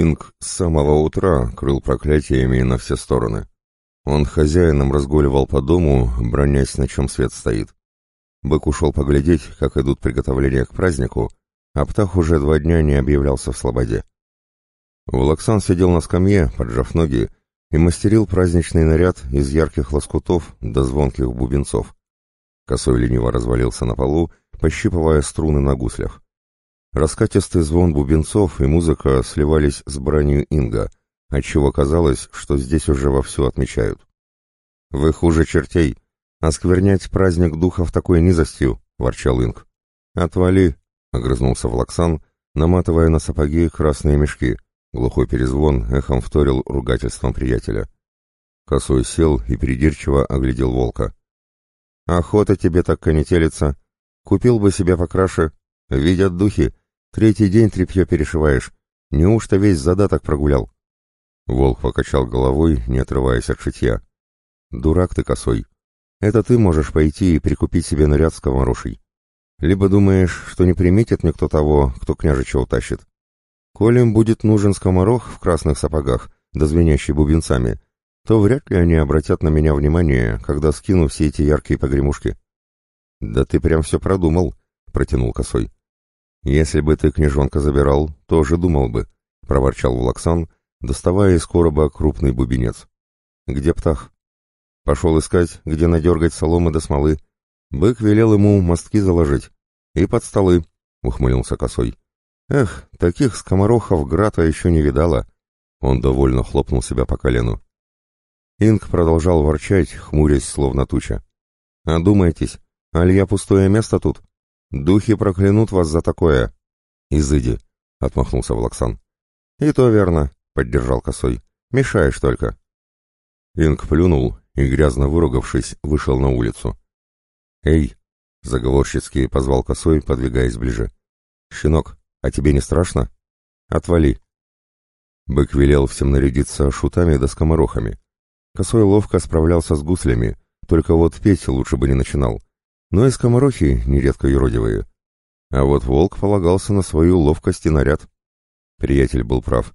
Инг с самого утра крыл проклятиями на все стороны. Он хозяином разгуливал по дому, бронясь, на чем свет стоит. Бык ушел поглядеть, как идут приготовления к празднику, а Птах уже два дня не объявлялся в слободе. Волоксан сидел на скамье, поджав ноги, и мастерил праздничный наряд из ярких лоскутов до звонких бубенцов. Косой лениво развалился на полу, пощипывая струны на гуслях. Раскатистый звон бубенцов и музыка сливались с бранью Инга, отчего казалось, что здесь уже вовсю отмечают. «Вы хуже чертей! Осквернять праздник духов такой низостью!» — ворчал Инг. «Отвали!» — огрызнулся Влаксан, наматывая на сапоги красные мешки. Глухой перезвон эхом вторил ругательством приятеля. Косой сел и придирчиво оглядел волка. «Охота тебе так конетелиться! Купил бы себе покраше! Видят духи! Третий день тряпье перешиваешь! Неужто весь задаток прогулял?» Волк покачал головой, не отрываясь от шитья. «Дурак ты, косой! Это ты можешь пойти и прикупить себе наряд скоморошей. Либо думаешь, что не приметит никто того, кто княжича утащит. Коли им будет нужен скоморох в красных сапогах, да звенящий бубенцами, то вряд ли они обратят на меня внимание, когда скину все эти яркие погремушки. «Да ты прям все продумал», — протянул косой. «Если бы ты княжонка забирал, тоже думал бы», — проворчал Влаксан, доставая из короба крупный бубенец. «Где птах?» «Пошел искать, где надергать соломы до смолы. Бык велел ему мостки заложить. И под столы», — ухмылился косой. Эх, таких скоморохов Грата еще не видала. Он довольно хлопнул себя по колену. Инг продолжал ворчать, хмурясь, словно туча. «Одумайтесь, аль я пустое место тут? Духи проклянут вас за такое!» «Изыди!» — отмахнулся Влаксан. «И то верно», — поддержал Косой. «Мешаешь только». Инг плюнул и, грязно выругавшись, вышел на улицу. «Эй!» — заговорщицки позвал Косой, подвигаясь ближе. «Щенок, а тебе не страшно? Отвали. Бык велел всем нарядиться шутами да скоморохами. Косой ловко справлялся с гуслями, только вот петь лучше бы не начинал. Но и скоморохи нередко юродивые. А вот волк полагался на свою ловкость и наряд. Приятель был прав.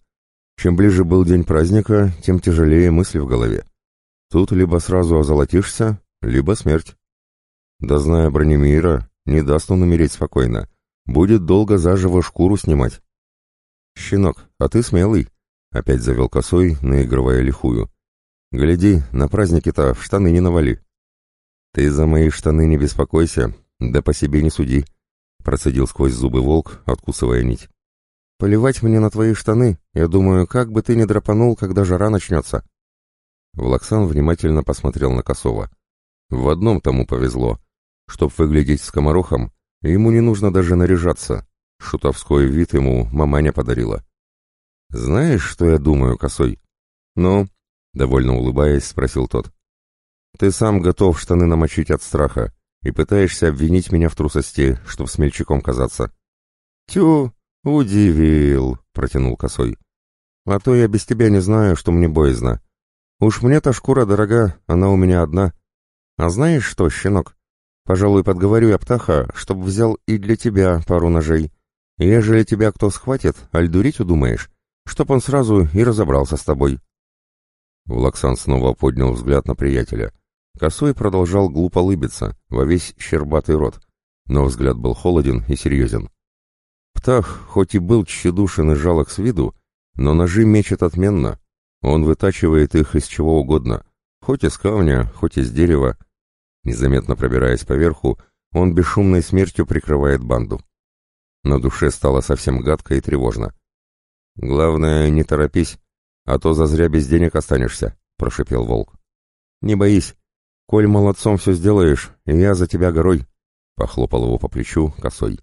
Чем ближе был день праздника, тем тяжелее мысли в голове. Тут либо сразу озолотишься, либо смерть. Да зная Бронемира, не даст он умереть спокойно, Будет долго заживо шкуру снимать. «Щенок, а ты смелый», — опять завел косой, наигрывая лихую. «Гляди, на празднике-то в штаны не навали». «Ты за мои штаны не беспокойся, да по себе не суди», — процедил сквозь зубы волк, откусывая нить. «Поливать мне на твои штаны, я думаю, как бы ты не драпанул, когда жара начнется». Влаксан внимательно посмотрел на Косова. В одном тому повезло. Чтоб выглядеть скоморохом, Ему не нужно даже наряжаться. Шутовской вид ему маманя подарила. «Знаешь, что я думаю, косой?» «Ну?» — довольно улыбаясь, спросил тот. «Ты сам готов штаны намочить от страха и пытаешься обвинить меня в трусости, чтоб смельчаком казаться». «Тю, удивил», — протянул косой. «А то я без тебя не знаю, что мне боязно. Уж мне-то шкура дорога, она у меня одна. А знаешь что, щенок? Пожалуй, подговорю я птаха, чтоб взял и для тебя пару ножей. Ежели тебя кто схватит, аль дурить удумаешь, чтоб он сразу и разобрался с тобой. Влаксан снова поднял взгляд на приятеля. Косой продолжал глупо лыбиться, во весь щербатый рот, но взгляд был холоден и серьезен. Птах, хоть и был тщедушен и жалок с виду, но ножи мечет отменно. Он вытачивает их из чего угодно, хоть из камня, хоть из дерева, Незаметно пробираясь поверху, он бесшумной смертью прикрывает банду. На душе стало совсем гадко и тревожно. «Главное, не торопись, а то зазря без денег останешься», — прошипел волк. «Не боись. Коль молодцом все сделаешь, я за тебя горой», — похлопал его по плечу косой.